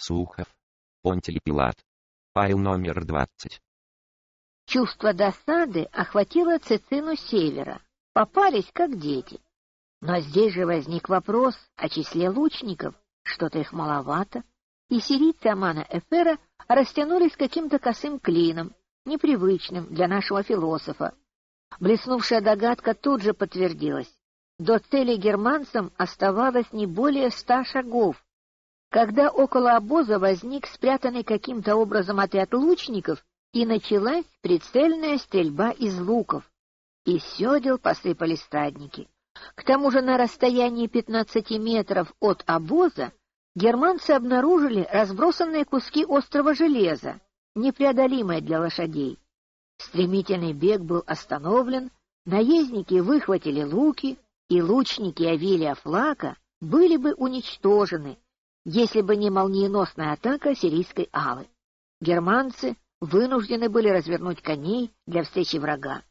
Сухов. Понтиль Пилат. Файл номер 20. Чувство досады охватило Цицину севера. Попались, как дети. Но здесь же возник вопрос о числе лучников. Что-то их маловато. И сирийцы Амана Эфера растянулись каким-то косым клином, непривычным для нашего философа. Блеснувшая догадка тут же подтвердилась. До цели германцам оставалось не более ста шагов. Когда около обоза возник спрятанный каким-то образом отряд лучников, и началась прицельная стрельба из луков. Из седел посыпались стадники. К тому же на расстоянии 15 метров от обоза германцы обнаружили разбросанные куски острого железа, непреодолимое для лошадей. Стремительный бег был остановлен, наездники выхватили луки, и лучники Авилия Флака были бы уничтожены, если бы не молниеносная атака сирийской алы. Германцы вынуждены были развернуть коней для встречи врага.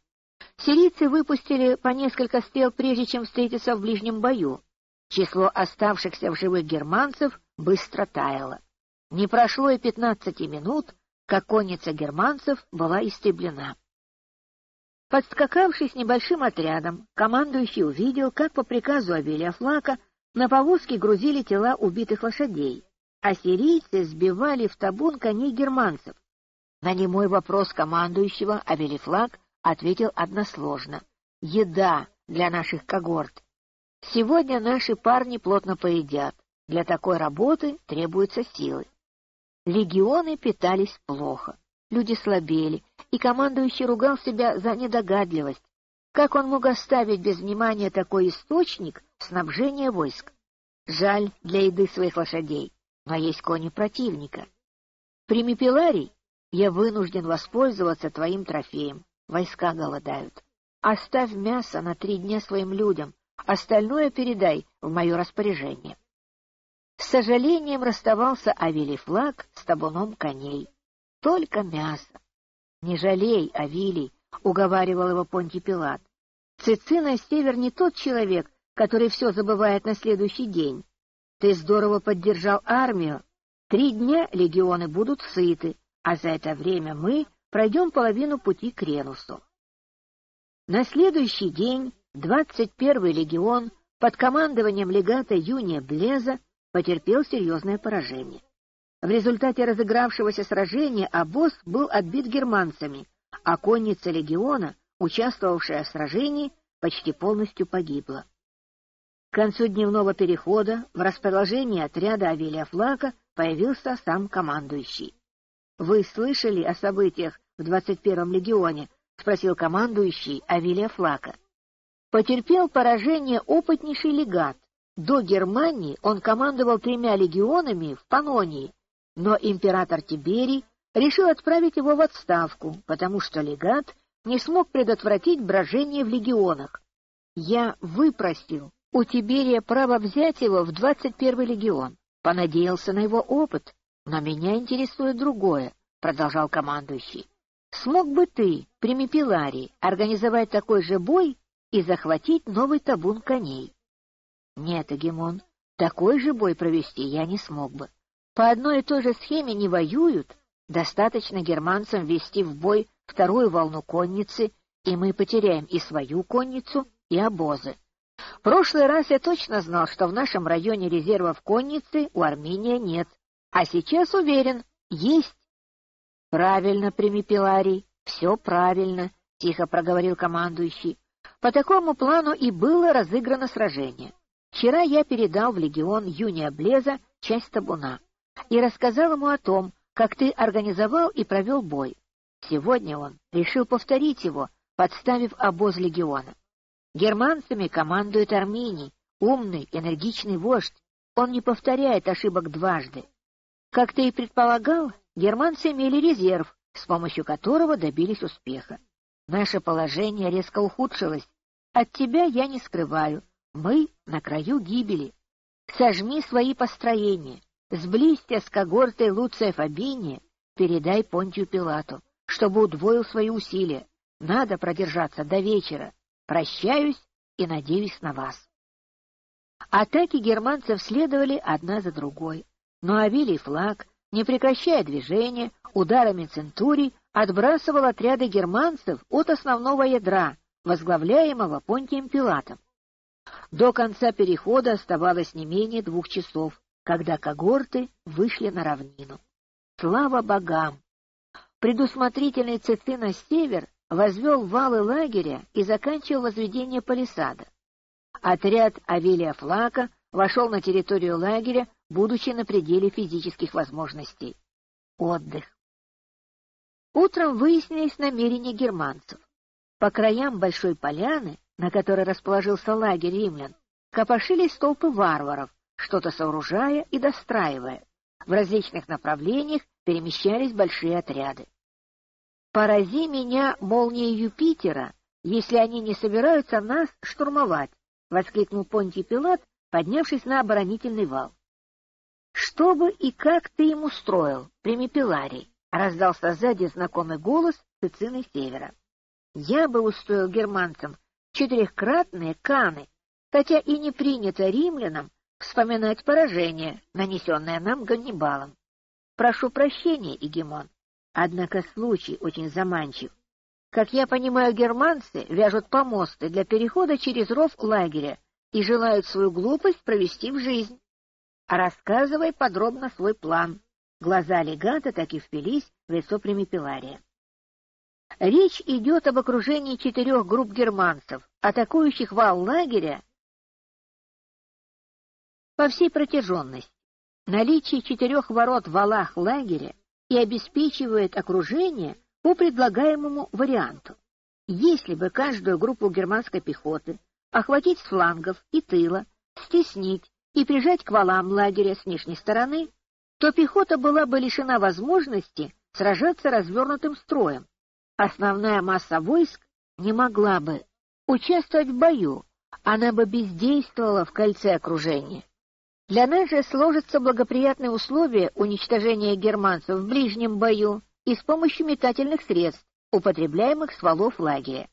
Сирийцы выпустили по несколько стрел, прежде чем встретиться в ближнем бою. Число оставшихся в живых германцев быстро таяло. Не прошло и пятнадцати минут, как конница германцев была истреблена. Подскакавший с небольшим отрядом, командующий увидел, как по приказу Авелия Флака на повозки грузили тела убитых лошадей, а сирийцы сбивали в табун коней германцев. На немой вопрос командующего Авелифлаг ответил односложно. «Еда для наших когорт. Сегодня наши парни плотно поедят. Для такой работы требуются силы». Легионы питались плохо. Люди слабели, и командующий ругал себя за недогадливость. Как он мог оставить без внимания такой источник снабжения войск? Жаль для еды своих лошадей, но есть кони противника. Примипеларий, я вынужден воспользоваться твоим трофеем. Войска голодают. Оставь мясо на три дня своим людям, остальное передай в мое распоряжение. С сожалением расставался Авилий-флаг с табуном коней. Только мясо. Не жалей, Авилий, — уговаривал его Понтий Пилат. Цицина Север не тот человек, который все забывает на следующий день. Ты здорово поддержал армию. Три дня легионы будут сыты, а за это время мы пройдем половину пути к Ренусу. На следующий день 21-й легион под командованием легата Юния Блеза потерпел серьезное поражение. В результате разыгравшегося сражения обоз был отбит германцами, а конница легиона, участвовавшая в сражении, почти полностью погибла. К концу дневного перехода в расположении отряда Авелия Флака появился сам командующий. — Вы слышали о событиях в 21-м легионе? — спросил командующий Авелия Флака. Потерпел поражение опытнейший легат. До Германии он командовал тремя легионами в Панонии, но император Тиберий решил отправить его в отставку, потому что легат не смог предотвратить брожение в легионах. Я выпросил у Тиберия право взять его в 21-й легион, понадеялся на его опыт, но меня интересует другое, продолжал командующий. Смог бы ты, Примипеларий, организовать такой же бой и захватить новый табун коней? Нет, Эгемон, такой же бой провести я не смог бы. По одной и той же схеме не воюют. Достаточно германцам ввести в бой вторую волну конницы, и мы потеряем и свою конницу, и обозы. В прошлый раз я точно знал, что в нашем районе резервов конницы у Армения нет, а сейчас уверен, есть. — Правильно, Примипеларий, все правильно, — тихо проговорил командующий. По такому плану и было разыграно сражение. Вчера я передал в легион Юния Блеза часть табуна и рассказал ему о том, как ты организовал и провел бой. Сегодня он решил повторить его, подставив обоз легиона. Германцами командует Арминий, умный, энергичный вождь. Он не повторяет ошибок дважды. Как ты и предполагал, германцы имели резерв, с помощью которого добились успеха. Наше положение резко ухудшилось. От тебя я не скрываю. Мы на краю гибели. Сожми свои построения. Сблизься с когортой Луция Фабини, передай Понтию Пилату, чтобы удвоил свои усилия. Надо продержаться до вечера. Прощаюсь и надеюсь на вас. Атаки германцев следовали одна за другой. но Авилий флаг, не прекращая движения, ударами центурий отбрасывал отряды германцев от основного ядра, возглавляемого Понтием Пилатом. До конца перехода оставалось не менее двух часов, когда когорты вышли на равнину. Слава богам! Предусмотрительный Цицина север возвел валы лагеря и заканчивал возведение палисада. Отряд Авелия Флака вошел на территорию лагеря, будучи на пределе физических возможностей. Отдых. Утром выяснились намерения германцев. По краям большой поляны, на которой расположился лагерь римлян, копошились толпы варваров, что-то сооружая и достраивая. В различных направлениях перемещались большие отряды. «Порази меня молнией Юпитера, если они не собираются нас штурмовать», — воскликнул Понтий Пилат, поднявшись на оборонительный вал. «Что бы и как ты им устроил, Примипеларий?» — раздался сзади знакомый голос Цицины Севера. «Я бы устроил германцам четырехкратные каны, хотя и не принято римлянам вспоминать поражение, нанесенное нам Ганнибалом. Прошу прощения, Игемон, однако случай очень заманчив. Как я понимаю, германцы вяжут помосты для перехода через ров лагеря и желают свою глупость провести в жизнь. Рассказывай подробно свой план. Глаза легата так и впились в лицо Примипелария. Речь идет об окружении четырех групп германцев, атакующих вал лагеря по всей протяженности. Наличие четырех ворот в валах лагеря и обеспечивает окружение по предлагаемому варианту. Если бы каждую группу германской пехоты охватить с флангов и тыла, стеснить и прижать к валам лагеря с внешней стороны, то пехота была бы лишена возможности сражаться развернутым строем. Основная масса войск не могла бы участвовать в бою, она бы бездействовала в кольце окружения. Для нас же сложатся благоприятные условия уничтожения германцев в ближнем бою и с помощью метательных средств, употребляемых с валов лагеря.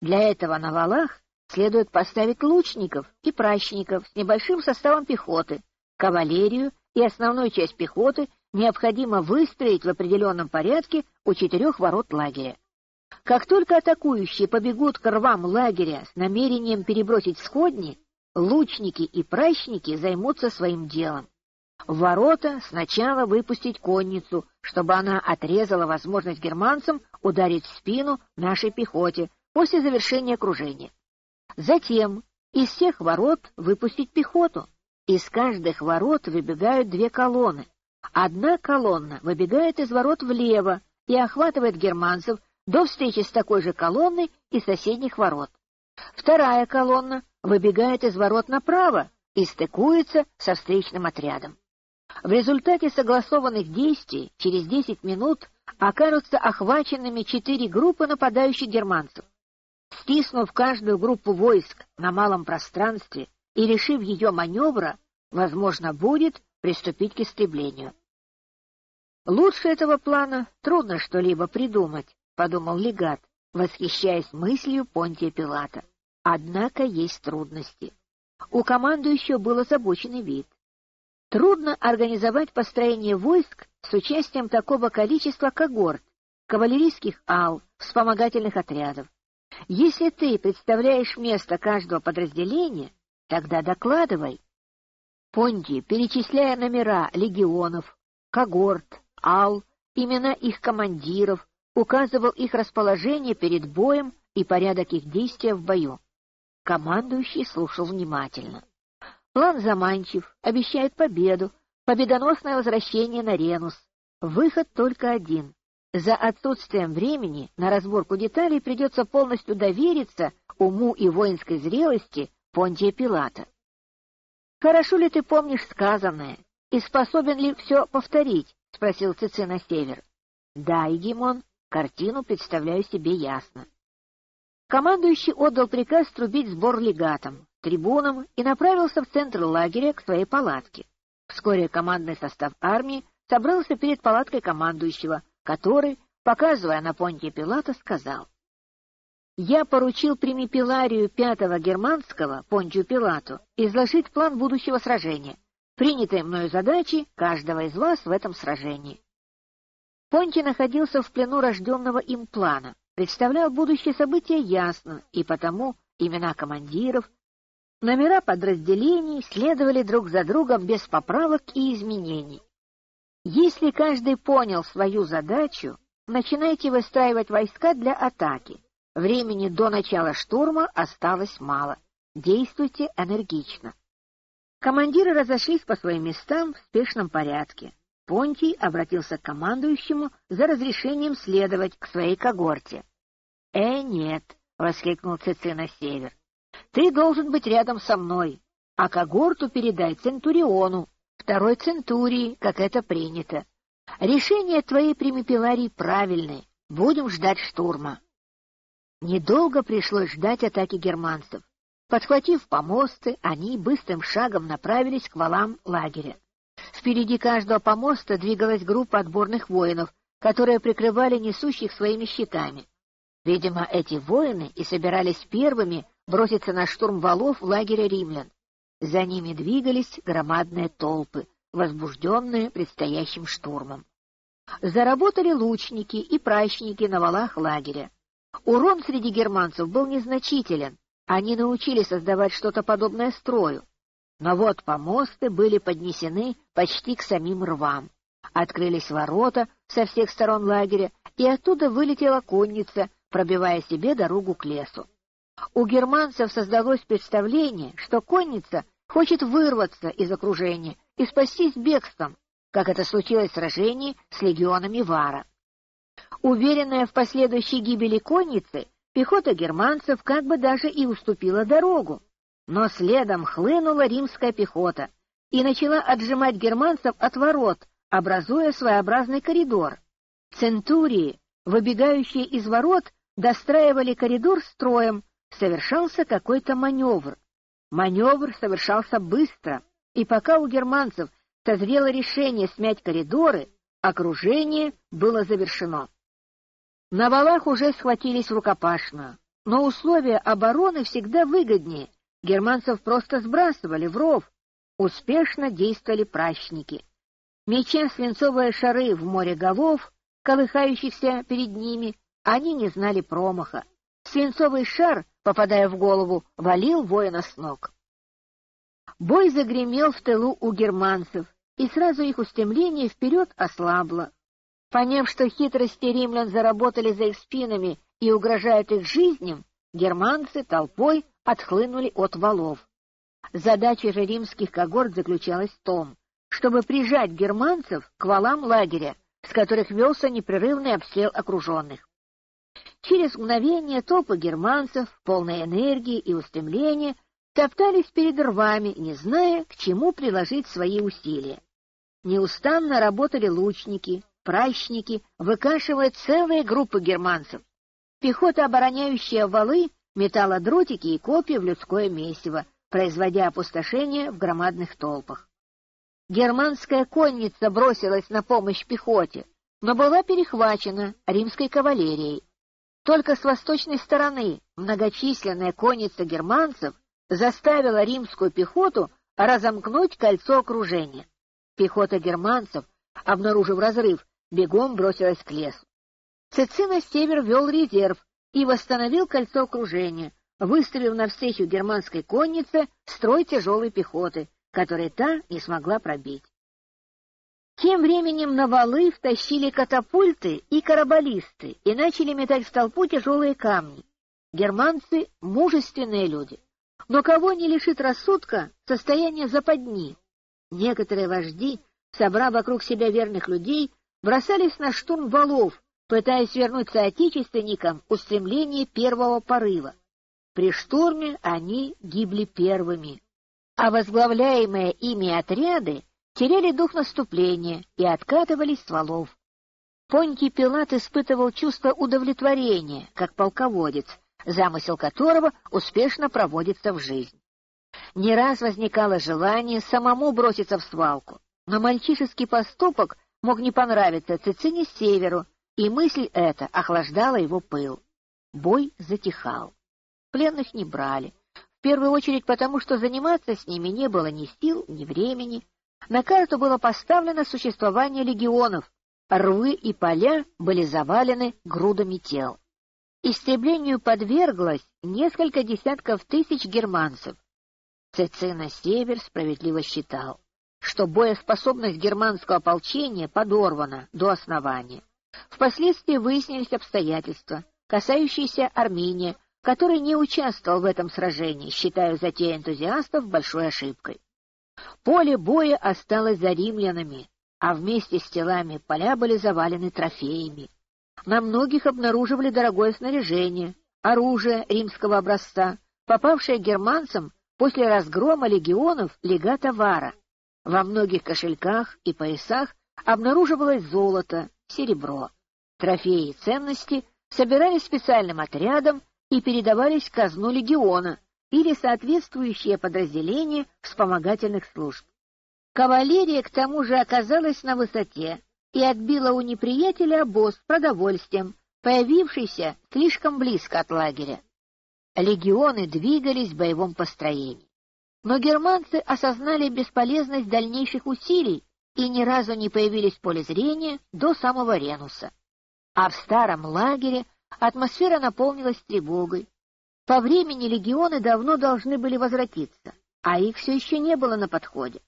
Для этого на валах следует поставить лучников и пращников с небольшим составом пехоты, кавалерию и основную часть пехоты необходимо выстроить в определенном порядке у четырех ворот лагеря. Как только атакующие побегут к рвам лагеря с намерением перебросить сходни, лучники и пращники займутся своим делом. В ворота сначала выпустить конницу, чтобы она отрезала возможность германцам ударить в спину нашей пехоте после завершения окружения. Затем из всех ворот выпустить пехоту. Из каждых ворот выбегают две колонны. Одна колонна выбегает из ворот влево и охватывает германцев до встречи с такой же колонной из соседних ворот. Вторая колонна выбегает из ворот направо и стыкуется со встречным отрядом. В результате согласованных действий через 10 минут окажутся охваченными четыре группы нападающих германцев. Стиснув каждую группу войск на малом пространстве и решив ее маневра, возможно будет приступить к истреблению. Лучше этого плана трудно что-либо придумать, — подумал легат, восхищаясь мыслью Понтия Пилата. Однако есть трудности. У командующего был озабоченный вид. Трудно организовать построение войск с участием такого количества когорт, кавалерийских ал, вспомогательных отрядов. Если ты представляешь место каждого подразделения, тогда докладывай. Понти, перечисляя номера легионов, когорт, ал, имена их командиров, указывал их расположение перед боем и порядок их действия в бою. Командующий слушал внимательно. План заманчив, обещает победу, победоносное возвращение на Ренус. Выход только один. За отсутствием времени на разборку деталей придется полностью довериться уму и воинской зрелости Понтия Пилата. «Хорошо ли ты помнишь сказанное и способен ли все повторить?» — спросил Цицина Север. «Да, Егемон, Картину представляю себе ясно. Командующий отдал приказ трубить сбор легатам, трибунам и направился в центр лагеря к своей палатке. Вскоре командный состав армии собрался перед палаткой командующего, который, показывая на понте Пилата, сказал, «Я поручил примипеларию пятого германского, Понтию Пилату, изложить план будущего сражения. Принятые мною задачи каждого из вас в этом сражении. Понти находился в плену рожденного им плана, представлял будущее события ясно, и потому имена командиров, номера подразделений следовали друг за другом без поправок и изменений. Если каждый понял свою задачу, начинайте выстраивать войска для атаки. Времени до начала штурма осталось мало. Действуйте энергично. Командиры разошлись по своим местам в спешном порядке. Понтий обратился к командующему за разрешением следовать к своей когорте. — Э, нет, — воскликнул Цицина Север, — ты должен быть рядом со мной, а когорту передай Центуриону, второй Центурии, как это принято. Решение твоей примипеларии правильное, будем ждать штурма. Недолго пришлось ждать атаки германцев. Подхватив помосты, они быстрым шагом направились к валам лагеря. Впереди каждого помоста двигалась группа отборных воинов, которые прикрывали несущих своими щитами. Видимо, эти воины и собирались первыми броситься на штурм валов лагеря римлян. За ними двигались громадные толпы, возбужденные предстоящим штурмом. Заработали лучники и прачники на валах лагеря. Урон среди германцев был незначителен, они научились создавать что-то подобное строю. Но вот помосты были поднесены почти к самим рвам. Открылись ворота со всех сторон лагеря, и оттуда вылетела конница, пробивая себе дорогу к лесу. У германцев создалось представление, что конница хочет вырваться из окружения и спастись бегством, как это случилось в сражении с легионами Вара. Уверенная в последующей гибели конницы, пехота германцев как бы даже и уступила дорогу. Но следом хлынула римская пехота и начала отжимать германцев от ворот, образуя своеобразный коридор. Центурии, выбегающие из ворот, достраивали коридор строем, совершался какой-то маневр. Маневр совершался быстро, и пока у германцев созрело решение смять коридоры, окружение было завершено. На валах уже схватились в рукопашную, но условия обороны всегда выгоднее. Германцев просто сбрасывали в ров. Успешно действовали пращники. Меча свинцовые шары в море голов, колыхающихся перед ними, они не знали промаха. Свинцовый шар, попадая в голову, валил воина с ног. Бой загремел в тылу у германцев, и сразу их устремление вперед ослабло. Поняв, что хитрости римлян заработали за их спинами и угрожают их жизням, германцы толпой отхлынули от валов. Задача же римских когорт заключалась в том, чтобы прижать германцев к валам лагеря, с которых велся непрерывный обстрел окруженных. Через мгновение толпы германцев, полной энергии и устремления, топтались перед рвами, не зная, к чему приложить свои усилия. Неустанно работали лучники, пращники, выкашивая целые группы германцев. Пехота, обороняющая валы, метала дротики и копья в людское месиво, производя опустошение в громадных толпах. Германская конница бросилась на помощь пехоте, но была перехвачена римской кавалерией. Только с восточной стороны многочисленная конница германцев заставила римскую пехоту разомкнуть кольцо окружения. Пехота германцев, обнаружив разрыв, бегом бросилась к лесу. Цицина север вел резерв и восстановил кольцо окружения, выставив навстречу германской коннице строй тяжелой пехоты, который та не смогла пробить. Тем временем на валы втащили катапульты и карабалисты и начали метать в толпу тяжелые камни. Германцы — мужественные люди. Но кого не лишит рассудка состояние западни? Некоторые вожди, собрав вокруг себя верных людей, бросались на штурм валов, пытаясь вернуть соотечественникам устремление первого порыва. При штурме они гибли первыми, а возглавляемые ими отряды теряли дух наступления и откатывались с валов. Понтий Пилат испытывал чувство удовлетворения, как полководец, замысел которого успешно проводится в жизнь. Не раз возникало желание самому броситься в свалку, но мальчишеский поступок мог не понравиться Цицине Северу, и мысль эта охлаждала его пыл. Бой затихал. Пленных не брали. В первую очередь потому, что заниматься с ними не было ни сил, ни времени. На карту было поставлено существование легионов, рвы и поля были завалены грудами тел. Истреблению подверглось несколько десятков тысяч германцев. Цицина Север справедливо считал, что боеспособность германского ополчения подорвана до основания. Впоследствии выяснились обстоятельства, касающиеся Армения, который не участвовал в этом сражении, считая затею энтузиастов большой ошибкой. Поле боя осталось за римлянами, а вместе с телами поля были завалены трофеями. На многих обнаруживали дорогое снаряжение, оружие римского образца, попавшее германцам после разгрома легионов легата Вара. Во многих кошельках и поясах обнаруживалось золото, серебро. Трофеи и ценности собирались специальным отрядом и передавались в казну легиона или соответствующие подразделения вспомогательных служб. Кавалерия к тому же оказалась на высоте, и отбила у неприятеля обоз с продовольствием, появившийся слишком близко от лагеря. Легионы двигались в боевом построении. Но германцы осознали бесполезность дальнейших усилий и ни разу не появились в поле зрения до самого Ренуса. А в старом лагере атмосфера наполнилась тревогой. По времени легионы давно должны были возвратиться, а их все еще не было на подходе.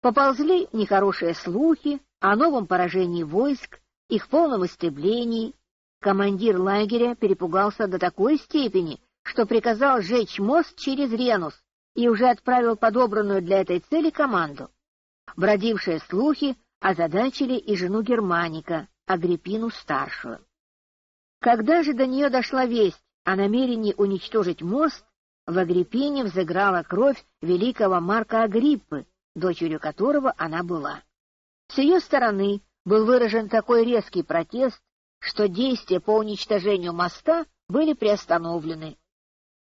Поползли нехорошие слухи о новом поражении войск, их полном истреблении. Командир лагеря перепугался до такой степени, что приказал сжечь мост через Ренус и уже отправил подобранную для этой цели команду. Бродившие слухи озадачили и жену Германика, Агриппину-старшую. Когда же до нее дошла весть о намерении уничтожить мост, в Агриппине взыграла кровь великого Марка Агриппы, дочерью которого она была. С ее стороны был выражен такой резкий протест, что действия по уничтожению моста были приостановлены.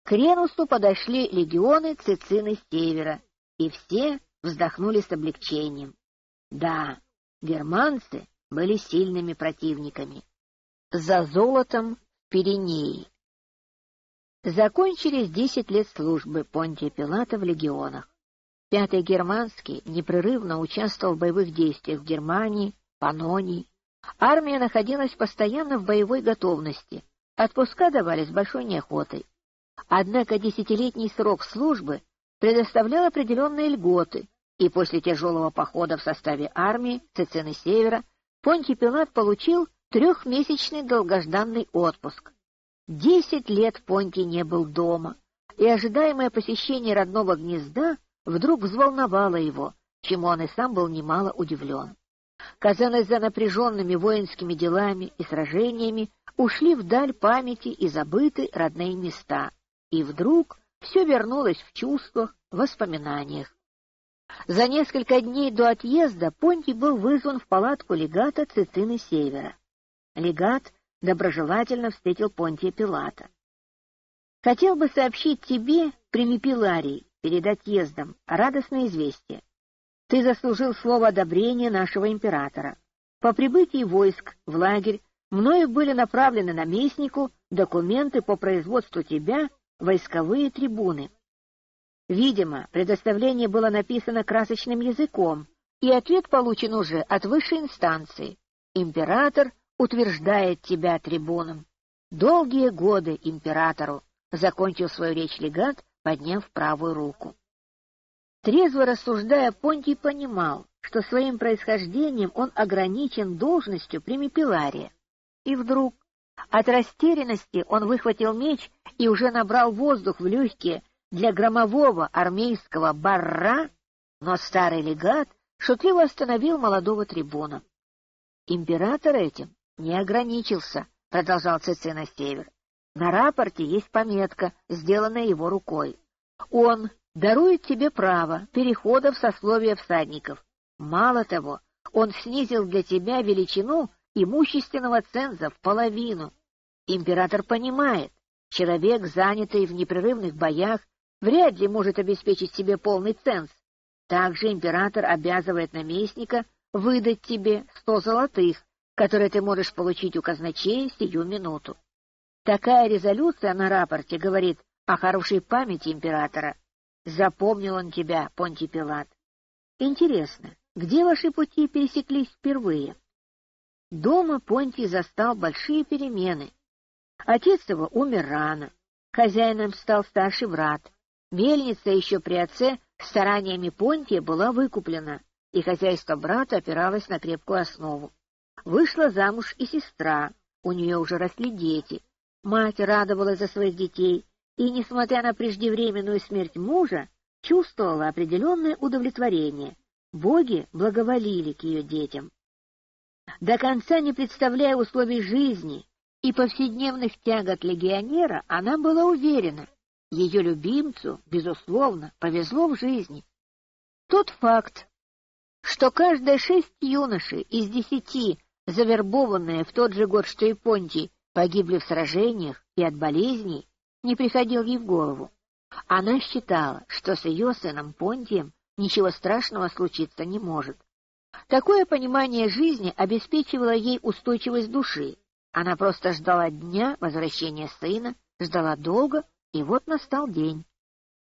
К Ренусу подошли легионы Цицины с севера, и все вздохнули с облегчением. Да, германцы были сильными противниками. За золотом Пиренеи. Закончились десять лет службы Понтия Пилата в легионах. Пятый германский непрерывно участвовал в боевых действиях в Германии, Панонии. Армия находилась постоянно в боевой готовности, отпуска давались большой неохотой. Однако десятилетний срок службы предоставлял определенные льготы, и после тяжелого похода в составе армии Цицины Севера Понтий Пилат получил трехмесячный долгожданный отпуск. Десять лет Понтий не был дома, и ожидаемое посещение родного гнезда вдруг взволновало его, чему он и сам был немало удивлен. Казалось, за напряженными воинскими делами и сражениями ушли вдаль памяти и забыты родные места, и вдруг все вернулось в чувствах, воспоминаниях. За несколько дней до отъезда Понтий был вызван в палатку легата Цицины Севера. Легат доброжелательно встретил Понтия Пилата. «Хотел бы сообщить тебе, Примипиларий, перед отъездом радостное известие. Ты заслужил слово одобрения нашего императора. По прибытии войск в лагерь мною были направлены наместнику документы по производству тебя, войсковые трибуны. Видимо, предоставление было написано красочным языком, и ответ получен уже от высшей инстанции. Император утверждает тебя трибуном. Долгие годы императору, закончил свою речь легат, подняв правую руку. Трезво рассуждая, Понтий понимал, что своим происхождением он ограничен должностью примипелария. И вдруг, от растерянности, он выхватил меч и уже набрал воздух в легкие для громового армейского барра, но старый легат шутливо остановил молодого трибуна. Император этим не ограничился, продолжал Цицина Север. На рапорте есть пометка, сделанная его рукой. Он дарует тебе право перехода в сословие всадников. Мало того, он снизил для тебя величину имущественного ценза в половину. Император понимает, человек, занятый в непрерывных боях, вряд ли может обеспечить себе полный ценз. Также император обязывает наместника выдать тебе сто золотых, которые ты можешь получить у казначея сию минуту. Такая резолюция на рапорте говорит о хорошей памяти императора. Запомнил он тебя, Понтий Пилат. Интересно, где ваши пути пересеклись впервые? Дома Понтий застал большие перемены. Отец его умер рано, хозяином стал старший брат. Мельница еще при отце стараниями Понтия была выкуплена, и хозяйство брата опиралось на крепкую основу. Вышла замуж и сестра, у нее уже росли дети. Мать радовалась за своих детей, и, несмотря на преждевременную смерть мужа, чувствовала определенное удовлетворение. Боги благоволили к ее детям. До конца не представляя условий жизни и повседневных тягот легионера, она была уверена, ее любимцу, безусловно, повезло в жизни. Тот факт, что каждые шесть юношей из десяти, завербованные в тот же год, что и Понтий, погибли в сражениях и от болезней, не приходил ей в голову. Она считала, что с ее сыном Понтием ничего страшного случиться не может. Такое понимание жизни обеспечивало ей устойчивость души. Она просто ждала дня возвращения сына, ждала долго, и вот настал день.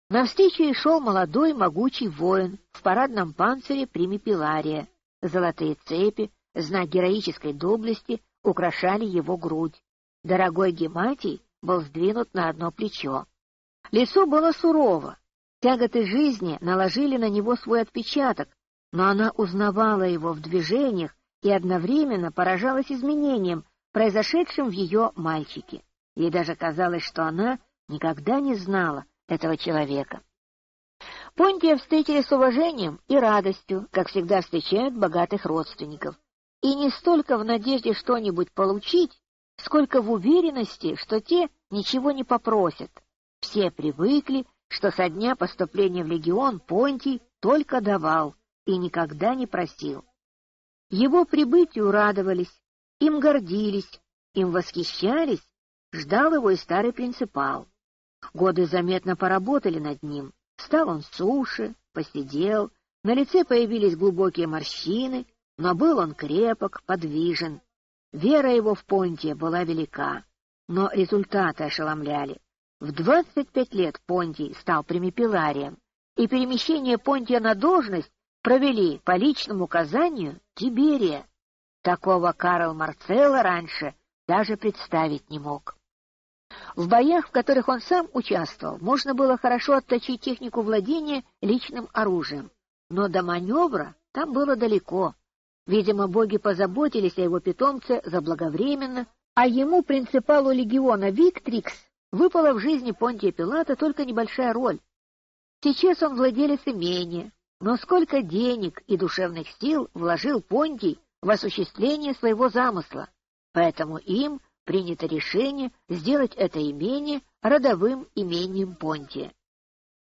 Навстречу ей шел молодой могучий воин в парадном панцире примипелария. Золотые цепи, знак героической доблести, украшали его грудь. Дорогой гематий был сдвинут на одно плечо. Лицо было сурово, тяготы жизни наложили на него свой отпечаток, но она узнавала его в движениях и одновременно поражалась изменениям, произошедшим в ее мальчике. Ей даже казалось, что она никогда не знала этого человека. Понтия встретили с уважением и радостью, как всегда встречают богатых родственников, и не столько в надежде что-нибудь получить, сколько в уверенности, что те ничего не попросят. Все привыкли, что со дня поступления в легион Понтий только давал, и никогда не просил. Его прибытию радовались, им гордились, им восхищались, ждал его и старый принципал. Годы заметно поработали над ним, стал он суше, посидел, на лице появились глубокие морщины, но был он крепок, подвижен. Вера его в Понтия была велика, но результаты ошеломляли. В двадцать пять лет Понтий стал примипеларием, и перемещение Понтия на должность провели по личному указанию Тиберия. Такого Карл Марцелло раньше даже представить не мог. В боях, в которых он сам участвовал, можно было хорошо отточить технику владения личным оружием, но до маневра там было далеко. Видимо, боги позаботились о его питомце заблаговременно, а ему, принципалу легиона Виктрикс, выпала в жизни Понтия Пилата только небольшая роль. Сейчас он владелец имения, но сколько денег и душевных сил вложил Понтий в осуществление своего замысла, поэтому им принято решение сделать это имение родовым имением Понтия.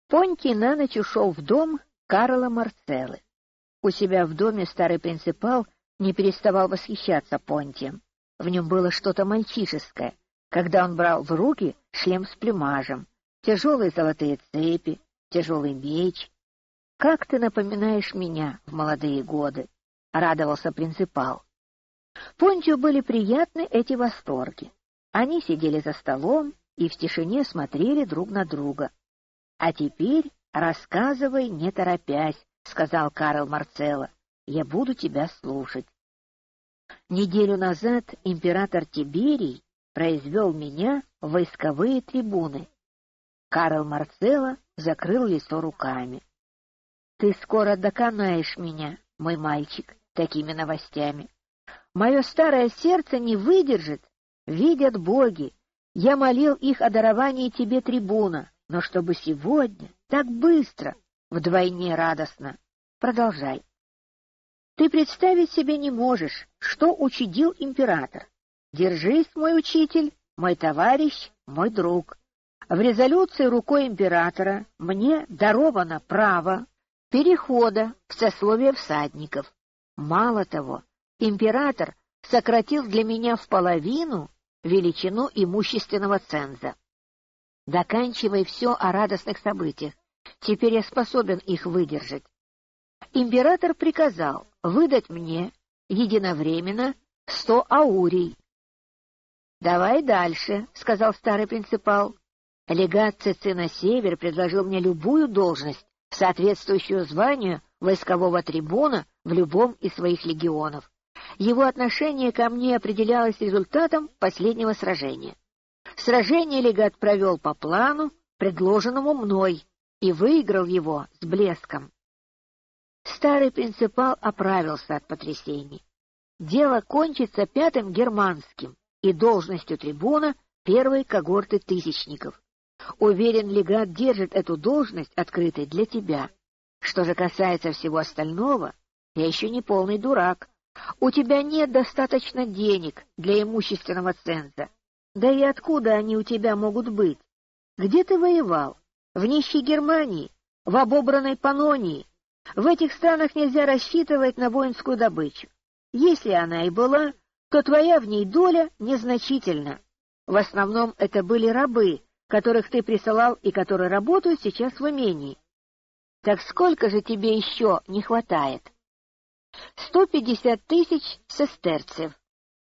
Понтий на ночь ушел в дом Карла Марцеллы. У себя в доме старый принципал не переставал восхищаться Понтием. В нем было что-то мальчишеское, когда он брал в руки шлем с плюмажем, тяжелые золотые цепи, тяжелый меч, «Как ты напоминаешь меня в молодые годы!» — радовался принципал. Понтию были приятны эти восторги. Они сидели за столом и в тишине смотрели друг на друга. «А теперь рассказывай, не торопясь», — сказал Карл Марцелло. «Я буду тебя слушать». Неделю назад император Тиберий произвел меня в войсковые трибуны. Карл Марцелло закрыл лицо руками. Ты скоро доконаешь меня, мой мальчик, такими новостями. Мое старое сердце не выдержит, видят боги. Я молил их о даровании тебе трибуна, но чтобы сегодня, так быстро, вдвойне радостно. Продолжай. Ты представить себе не можешь, что учудил император. Держись, мой учитель, мой товарищ, мой друг. В резолюции рукой императора мне даровано право перехода в сословие всадников. Мало того, император сократил для меня в половину величину имущественного ценза. Доканчивай все о радостных событиях. Теперь я способен их выдержать. Император приказал выдать мне единовременно сто аурий. — Давай дальше, — сказал старый принципал. Легат на север предложил мне любую должность, соответствующую званию войскового трибуна в любом из своих легионов. Его отношение ко мне определялось результатом последнего сражения. Сражение легат провел по плану, предложенному мной, и выиграл его с блеском. Старый принципал оправился от потрясений. Дело кончится пятым германским и должностью трибуна первой когорты тысячников. Уверен, легат держит эту должность открытой для тебя. Что же касается всего остального, я еще не полный дурак. У тебя нет достаточно денег для имущественного ценза. Да и откуда они у тебя могут быть? Где ты воевал? В нищей Германии? В обобранной Панонии? В этих странах нельзя рассчитывать на воинскую добычу. Если она и была, то твоя в ней доля незначительна. В основном это были рабы, которых ты присылал и которые работают сейчас в имении. Так сколько же тебе еще не хватает? Сто пятьдесят тысяч сестерцев,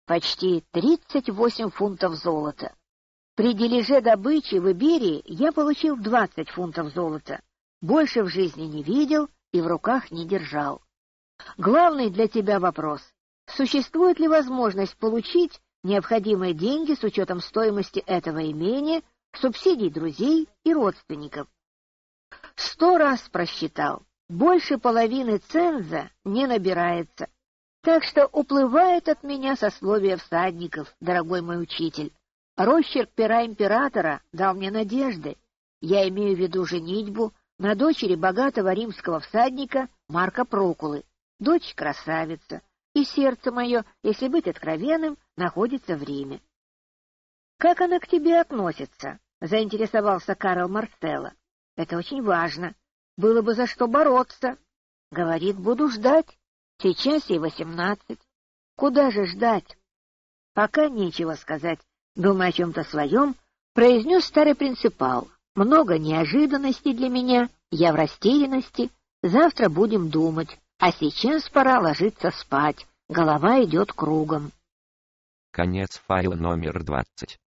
почти тридцать восемь фунтов золота. При дележе добычи в Иберии я получил двадцать фунтов золота. Больше в жизни не видел и в руках не держал. Главный для тебя вопрос — существует ли возможность получить необходимые деньги с учетом стоимости этого имения, субсидий друзей и родственников? Сто раз просчитал. Больше половины ценза не набирается. Так что уплывает от меня сословие всадников, дорогой мой учитель. Росчерк пера императора дал мне надежды. Я имею в виду женитьбу на дочери богатого римского всадника Марка Прокулы. Дочь красавица, и сердце мое, если быть откровенным, находится в Риме. — Как она к тебе относится? — заинтересовался Карл Марстелло. — Это очень важно. Было бы за что бороться. Говорит, буду ждать. Сейчас ей восемнадцать. Куда же ждать? Пока нечего сказать. Думая о чем-то своем, произнес старый принципал. Много неожиданностей для меня, я в растерянности. Завтра будем думать, а сейчас пора ложиться спать. Голова идет кругом. Конец файла номер двадцать.